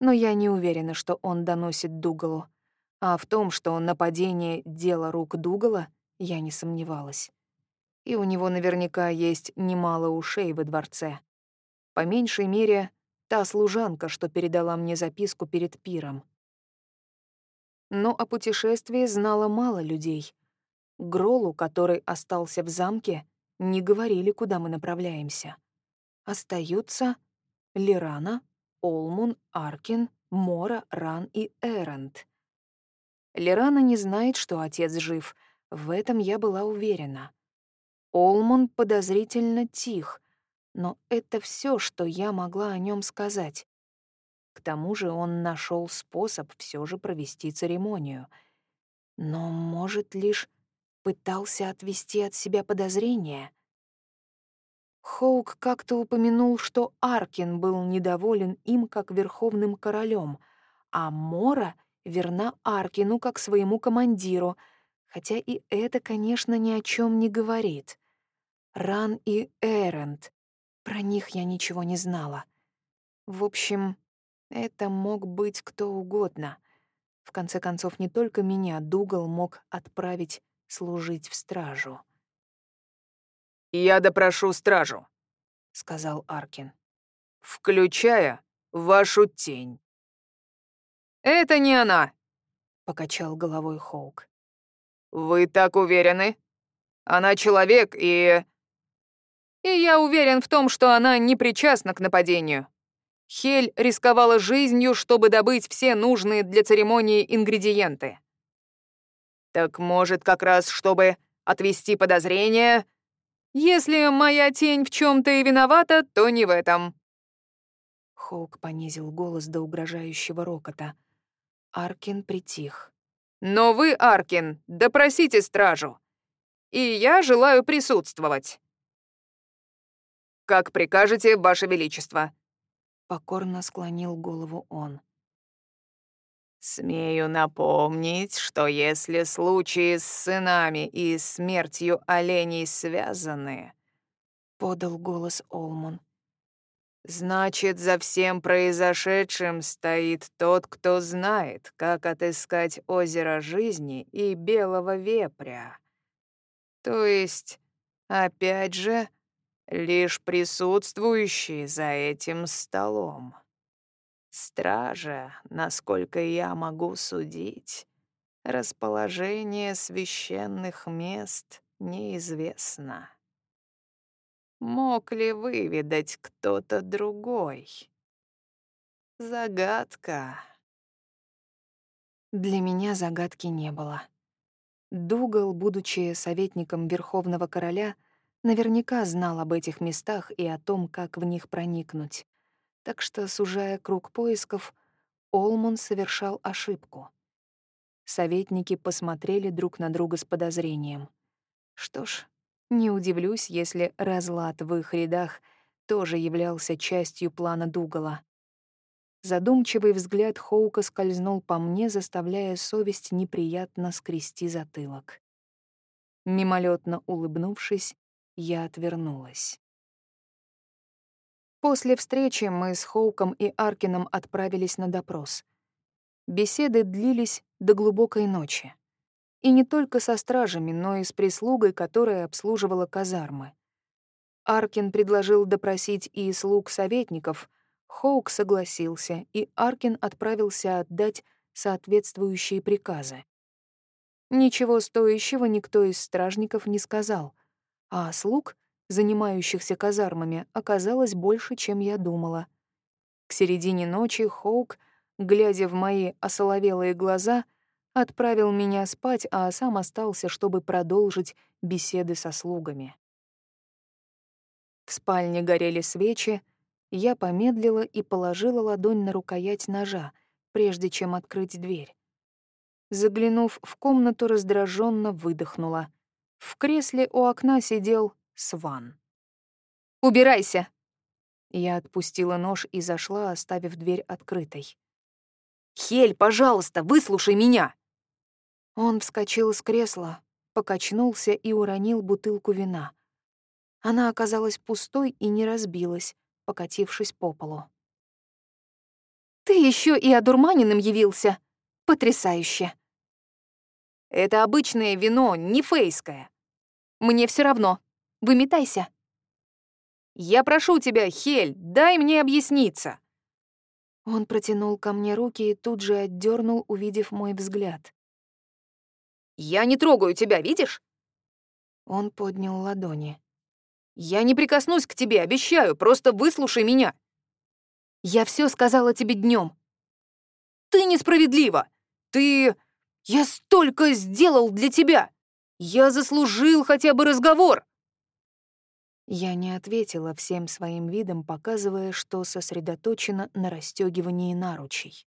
но я не уверена, что он доносит Дугалу. А в том, что нападение — дело рук Дугала, я не сомневалась и у него наверняка есть немало ушей во дворце. По меньшей мере, та служанка, что передала мне записку перед пиром. Но о путешествии знало мало людей. Гролу, который остался в замке, не говорили, куда мы направляемся. Остаются Лирана, Олмун, Аркин, Мора, Ран и Эрент. Лирана не знает, что отец жив, в этом я была уверена. Олман подозрительно тих, но это все, что я могла о нем сказать. К тому же он нашел способ все же провести церемонию. Но, может, лишь пытался отвести от себя подозрения. Хоук как-то упомянул, что Аркин был недоволен им как верховным королем, а Мора верна Аркину как своему командиру, хотя и это, конечно, ни о чем не говорит. Ран и Эрент. Про них я ничего не знала. В общем, это мог быть кто угодно. В конце концов, не только меня Дугал мог отправить служить в стражу. «Я допрошу стражу», — сказал Аркин, «включая вашу тень». «Это не она», — покачал головой Хоук. «Вы так уверены? Она человек и...» И я уверен в том, что она не причастна к нападению. Хель рисковала жизнью, чтобы добыть все нужные для церемонии ингредиенты. Так может, как раз чтобы отвести подозрения? Если моя тень в чем то и виновата, то не в этом. Хоук понизил голос до угрожающего рокота. Аркин притих. «Но вы, Аркин, допросите стражу. И я желаю присутствовать». «Как прикажете, Ваше Величество». Покорно склонил голову он. «Смею напомнить, что если случаи с сынами и смертью оленей связаны...» — подал голос Олман. «Значит, за всем произошедшим стоит тот, кто знает, как отыскать озеро жизни и белого вепря. То есть, опять же, лишь присутствующие за этим столом. Стража, насколько я могу судить, расположение священных мест неизвестно. Мог ли выведать кто-то другой? Загадка. Для меня загадки не было. Дугал, будучи советником Верховного Короля, наверняка знал об этих местах и о том, как в них проникнуть. Так что, сужая круг поисков, Олмон совершал ошибку. Советники посмотрели друг на друга с подозрением. Что ж, не удивлюсь, если разлад в их рядах тоже являлся частью плана Дугала. Задумчивый взгляд Хоука скользнул по мне, заставляя совесть неприятно скрести затылок. Мимолетно улыбнувшись, я отвернулась. После встречи мы с Хоуком и Аркином отправились на допрос. Беседы длились до глубокой ночи. И не только со стражами, но и с прислугой, которая обслуживала казармы. Аркин предложил допросить и слуг советников, Хоук согласился, и Аркин отправился отдать соответствующие приказы. Ничего стоящего никто из стражников не сказал, а слуг, занимающихся казармами, оказалось больше, чем я думала. К середине ночи Хоук глядя в мои осоловелые глаза, отправил меня спать, а сам остался, чтобы продолжить беседы со слугами. В спальне горели свечи, я помедлила и положила ладонь на рукоять ножа, прежде чем открыть дверь. Заглянув в комнату, раздраженно выдохнула. В кресле у окна сидел Сван. «Убирайся!» Я отпустила нож и зашла, оставив дверь открытой. «Хель, пожалуйста, выслушай меня!» Он вскочил с кресла, покачнулся и уронил бутылку вина. Она оказалась пустой и не разбилась, покатившись по полу. «Ты еще и одурманенным явился! Потрясающе!» «Это обычное вино, не фейское. Мне все равно. Выметайся!» «Я прошу тебя, Хель, дай мне объясниться!» Он протянул ко мне руки и тут же отдернул, увидев мой взгляд. «Я не трогаю тебя, видишь?» Он поднял ладони. «Я не прикоснусь к тебе, обещаю, просто выслушай меня. Я все сказала тебе днем. Ты несправедлива. Ты... Я столько сделал для тебя. Я заслужил хотя бы разговор. Я не ответила всем своим видом, показывая, что сосредоточена на расстёгивании наручей.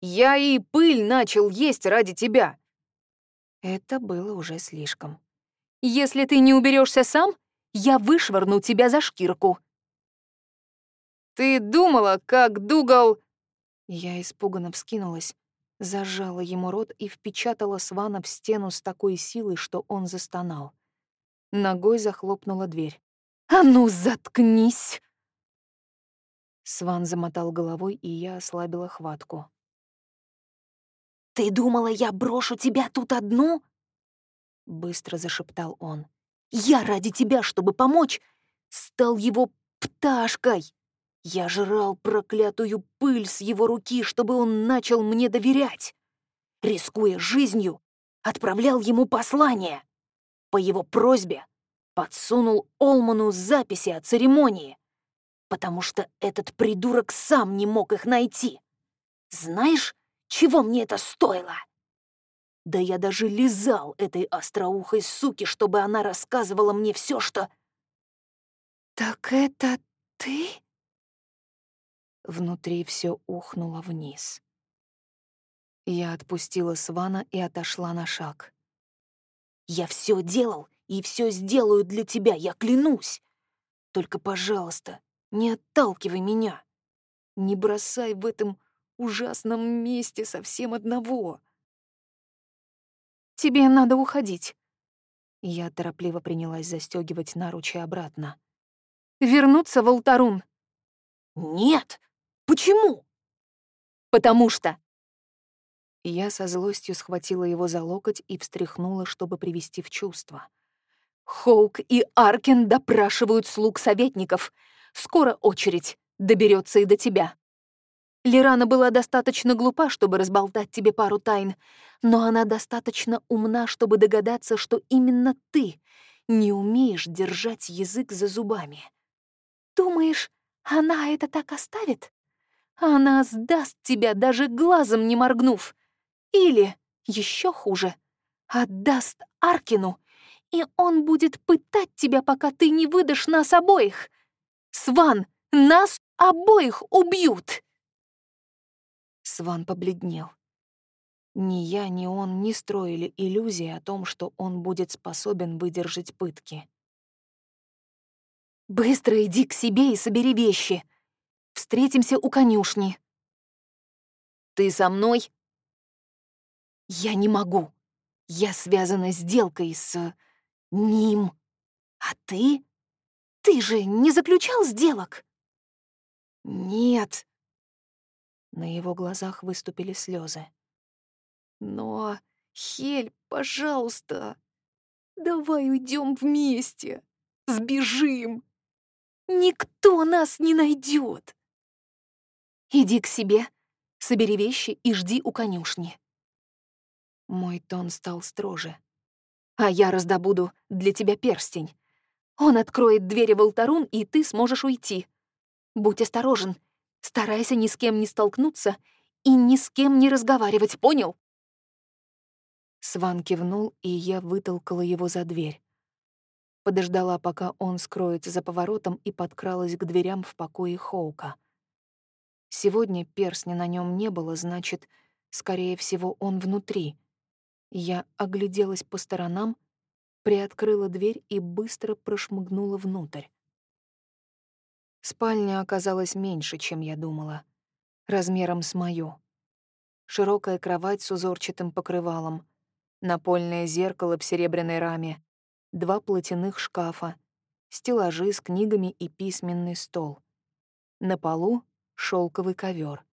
«Я и пыль начал есть ради тебя!» Это было уже слишком. «Если ты не уберешься сам, я вышвырну тебя за шкирку!» «Ты думала, как Дугал...» Я испуганно вскинулась, зажала ему рот и впечатала Свана в стену с такой силой, что он застонал. Ногой захлопнула дверь. «А ну, заткнись!» Сван замотал головой, и я ослабила хватку. «Ты думала, я брошу тебя тут одну?» Быстро зашептал он. «Я ради тебя, чтобы помочь, стал его пташкой. Я жрал проклятую пыль с его руки, чтобы он начал мне доверять. Рискуя жизнью, отправлял ему послание. По его просьбе подсунул Олману записи о церемонии, потому что этот придурок сам не мог их найти. Знаешь, чего мне это стоило? Да я даже лизал этой остроухой суки, чтобы она рассказывала мне все, что... «Так это ты?» Внутри все ухнуло вниз. Я отпустила Свана и отошла на шаг. Я все делал и все сделаю для тебя, я клянусь. Только, пожалуйста, не отталкивай меня. Не бросай в этом ужасном месте совсем одного. Тебе надо уходить. Я торопливо принялась застегивать наручи обратно. Вернуться в Алтарун. Нет. Почему? Потому что я со злостью схватила его за локоть и встряхнула, чтобы привести в чувство. «Хоук и Аркин допрашивают слуг советников. Скоро очередь доберется и до тебя. Лирана была достаточно глупа, чтобы разболтать тебе пару тайн, но она достаточно умна, чтобы догадаться, что именно ты не умеешь держать язык за зубами. Думаешь, она это так оставит? Она сдаст тебя, даже глазом не моргнув. Или, еще хуже, отдаст Аркину, и он будет пытать тебя, пока ты не выдашь нас обоих. Сван, нас обоих убьют!» Сван побледнел. Ни я, ни он не строили иллюзии о том, что он будет способен выдержать пытки. «Быстро иди к себе и собери вещи. Встретимся у конюшни». «Ты со мной?» «Я не могу. Я связана сделкой с... ним. А ты? Ты же не заключал сделок?» «Нет». На его глазах выступили слезы. «Но, Хель, пожалуйста, давай уйдем вместе, сбежим. Никто нас не найдет. Иди к себе, собери вещи и жди у конюшни». Мой тон стал строже. «А я раздобуду для тебя перстень. Он откроет двери в алтарун, и ты сможешь уйти. Будь осторожен, старайся ни с кем не столкнуться и ни с кем не разговаривать, понял?» Сван кивнул, и я вытолкала его за дверь. Подождала, пока он скроется за поворотом, и подкралась к дверям в покое Хоука. Сегодня перстня на нем не было, значит, скорее всего, он внутри. Я огляделась по сторонам, приоткрыла дверь и быстро прошмыгнула внутрь. Спальня оказалась меньше, чем я думала, размером с мою. Широкая кровать с узорчатым покрывалом, напольное зеркало в серебряной раме, два платяных шкафа, стеллажи с книгами и письменный стол. На полу — шелковый ковер.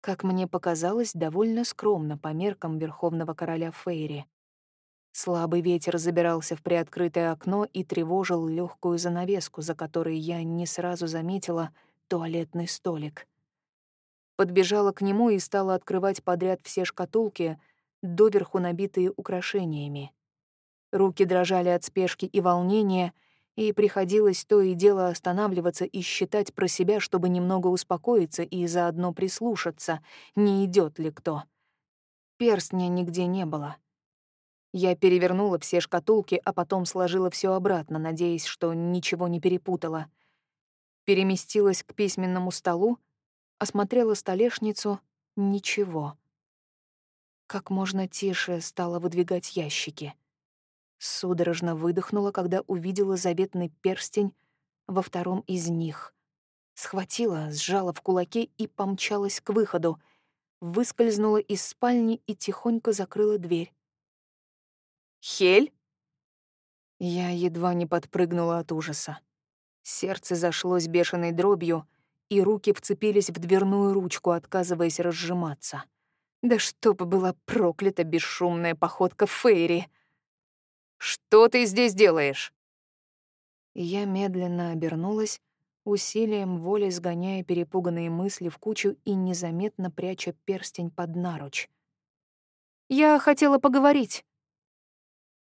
Как мне показалось, довольно скромно по меркам верховного короля Фейри. Слабый ветер забирался в приоткрытое окно и тревожил легкую занавеску, за которой я не сразу заметила туалетный столик. Подбежала к нему и стала открывать подряд все шкатулки, доверху набитые украшениями. Руки дрожали от спешки и волнения, и приходилось то и дело останавливаться и считать про себя, чтобы немного успокоиться и заодно прислушаться, не идет ли кто. Перстня нигде не было. Я перевернула все шкатулки, а потом сложила все обратно, надеясь, что ничего не перепутала. Переместилась к письменному столу, осмотрела столешницу — ничего. Как можно тише стала выдвигать ящики. Судорожно выдохнула, когда увидела заветный перстень во втором из них. Схватила, сжала в кулаке и помчалась к выходу. Выскользнула из спальни и тихонько закрыла дверь. «Хель?» Я едва не подпрыгнула от ужаса. Сердце зашлось бешеной дробью, и руки вцепились в дверную ручку, отказываясь разжиматься. Да чтоб была проклята бесшумная походка Фейри! «Что ты здесь делаешь?» Я медленно обернулась, усилием воли сгоняя перепуганные мысли в кучу и незаметно пряча перстень под наруч. «Я хотела поговорить».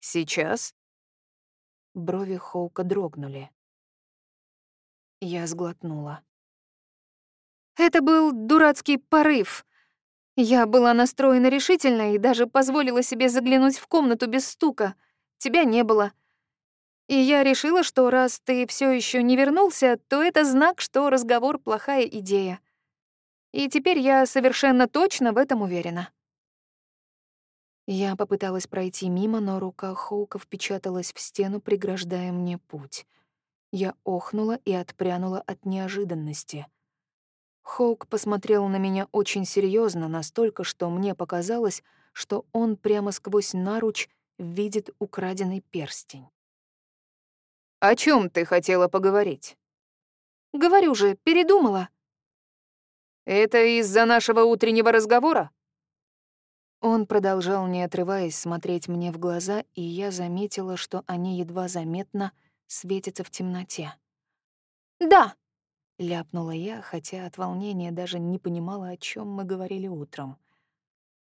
«Сейчас?» Брови Хоука дрогнули. Я сглотнула. «Это был дурацкий порыв. Я была настроена решительно и даже позволила себе заглянуть в комнату без стука. Тебя не было. И я решила, что раз ты все еще не вернулся, то это знак, что разговор — плохая идея. И теперь я совершенно точно в этом уверена. Я попыталась пройти мимо, но рука Хоука впечаталась в стену, преграждая мне путь. Я охнула и отпрянула от неожиданности. Хоук посмотрел на меня очень серьезно, настолько, что мне показалось, что он прямо сквозь наруч видит украденный перстень. «О чем ты хотела поговорить?» «Говорю же, передумала». «Это из-за нашего утреннего разговора?» Он продолжал, не отрываясь, смотреть мне в глаза, и я заметила, что они едва заметно светятся в темноте. «Да», — ляпнула я, хотя от волнения даже не понимала, о чем мы говорили утром.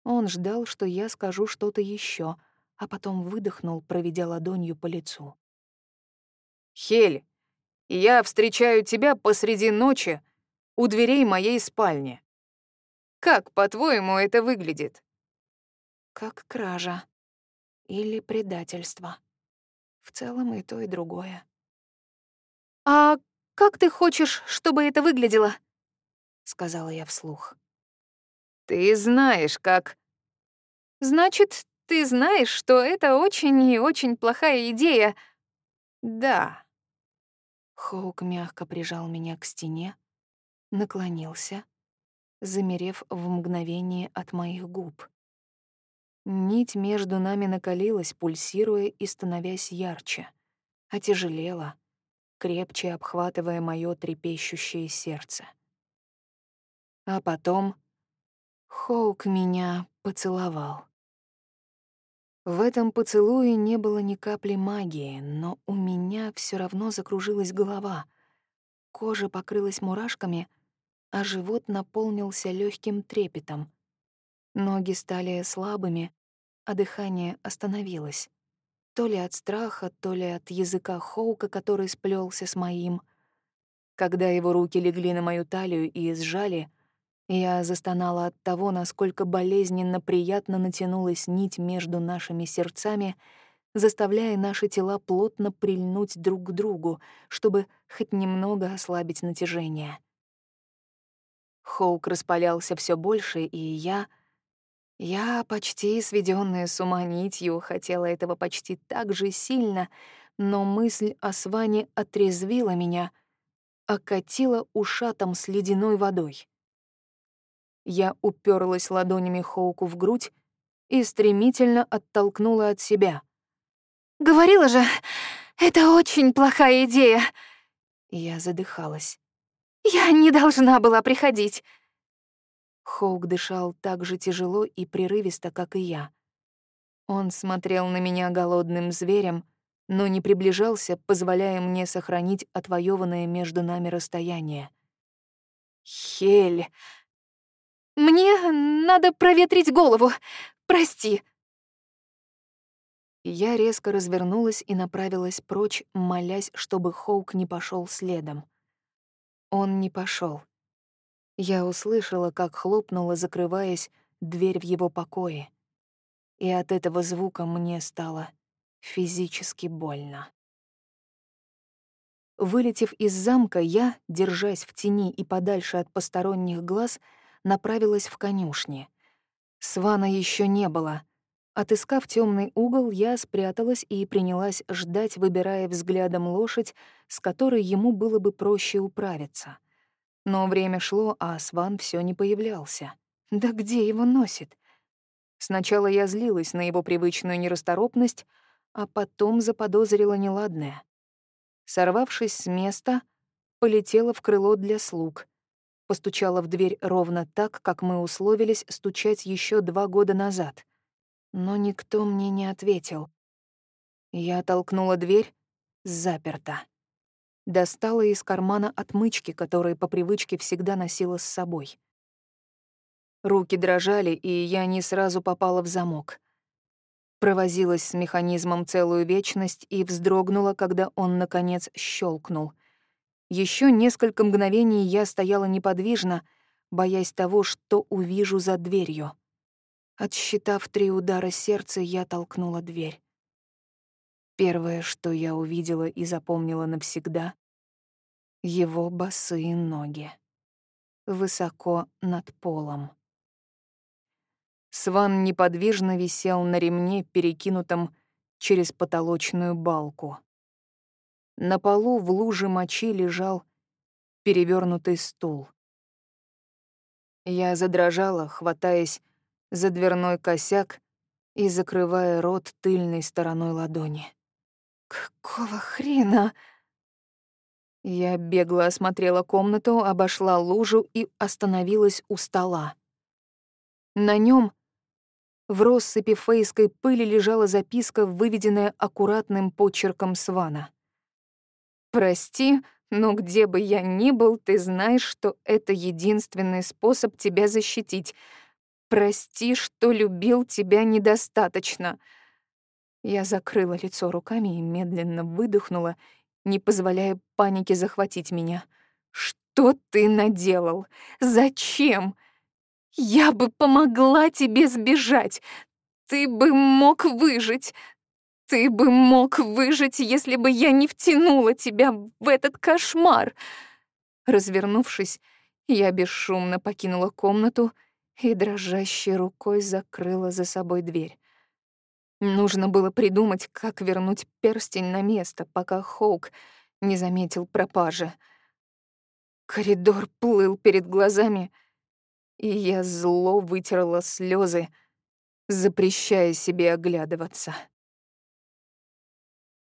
Он ждал, что я скажу что-то еще, а потом выдохнул, проведя ладонью по лицу. «Хель, я встречаю тебя посреди ночи у дверей моей спальни. Как, по-твоему, это выглядит?» как кража. или предательство. В целом и то, и другое. «А как ты хочешь, чтобы это выглядело?» — сказала я вслух. «Ты знаешь, как...» «Значит, ты знаешь, что это очень и очень плохая идея». «Да». Хоук мягко прижал меня к стене, наклонился, замерев в мгновение от моих губ. Нить между нами накалилась, пульсируя и становясь ярче, отяжелела, крепче обхватывая моё трепещущее сердце. А потом Хоук меня поцеловал. В этом поцелуе не было ни капли магии, но у меня все равно закружилась голова. Кожа покрылась мурашками, а живот наполнился легким трепетом. Ноги стали слабыми, а дыхание остановилось. То ли от страха, то ли от языка Хоука, который сплелся с моим. Когда его руки легли на мою талию и сжали, я застонала от того, насколько болезненно приятно натянулась нить между нашими сердцами, заставляя наши тела плотно прильнуть друг к другу, чтобы хоть немного ослабить натяжение. Хоук распалялся все больше, и я... Я, почти сведенная с ума нитью, хотела этого почти так же сильно, но мысль о Сване отрезвила меня, окатила ушатом с ледяной водой. Я уперлась ладонями Хоуку в грудь и стремительно оттолкнула от себя. «Говорила же, это очень плохая идея!» Я задыхалась. «Я не должна была приходить!» Хоук дышал так же тяжело и прерывисто, как и я. Он смотрел на меня голодным зверем, но не приближался, позволяя мне сохранить отвоеванное между нами расстояние. «Хель!» Мне надо проветрить голову. Прости. Я резко развернулась и направилась прочь, молясь, чтобы Хоук не пошел следом. Он не пошел. Я услышала, как хлопнула, закрываясь, дверь в его покое. И от этого звука мне стало физически больно. Вылетев из замка, я, держась в тени и подальше от посторонних глаз, направилась в конюшни. Свана еще не было. Отыскав темный угол, я спряталась и принялась ждать, выбирая взглядом лошадь, с которой ему было бы проще управиться. Но время шло, а Сван все не появлялся. Да где его носит? Сначала я злилась на его привычную нерасторопность, а потом заподозрила неладное. Сорвавшись с места, полетела в крыло для слуг — Постучала в дверь ровно так, как мы условились стучать еще два года назад. Но никто мне не ответил. Я толкнула дверь, заперта. Достала из кармана отмычки, которые по привычке всегда носила с собой. Руки дрожали, и я не сразу попала в замок. Провозилась с механизмом целую вечность и вздрогнула, когда он, наконец, щелкнул — еще несколько мгновений я стояла неподвижно, боясь того, что увижу за дверью. Отсчитав три удара сердца, я толкнула дверь. Первое, что я увидела и запомнила навсегда — его босые ноги. Высоко над полом. Сван неподвижно висел на ремне, перекинутом через потолочную балку. На полу в луже мочи лежал перевернутый стул. Я задрожала, хватаясь за дверной косяк и закрывая рот тыльной стороной ладони. «Какого хрена?» Я бегло осмотрела комнату, обошла лужу и остановилась у стола. На нем в россыпи фейской пыли лежала записка, выведенная аккуратным почерком Свана. Прости, но где бы я ни был, ты знаешь, что это единственный способ тебя защитить. Прости, что любил тебя недостаточно. Я закрыла лицо руками и медленно выдохнула, не позволяя панике захватить меня. Что ты наделал? Зачем? Я бы помогла тебе сбежать. Ты бы мог выжить. Ты бы мог выжить, если бы я не втянула тебя в этот кошмар. Развернувшись, я бесшумно покинула комнату и дрожащей рукой закрыла за собой дверь. Нужно было придумать, как вернуть перстень на место, пока Хоук не заметил пропажи. Коридор плыл перед глазами, и я зло вытерла слезы, запрещая себе оглядываться.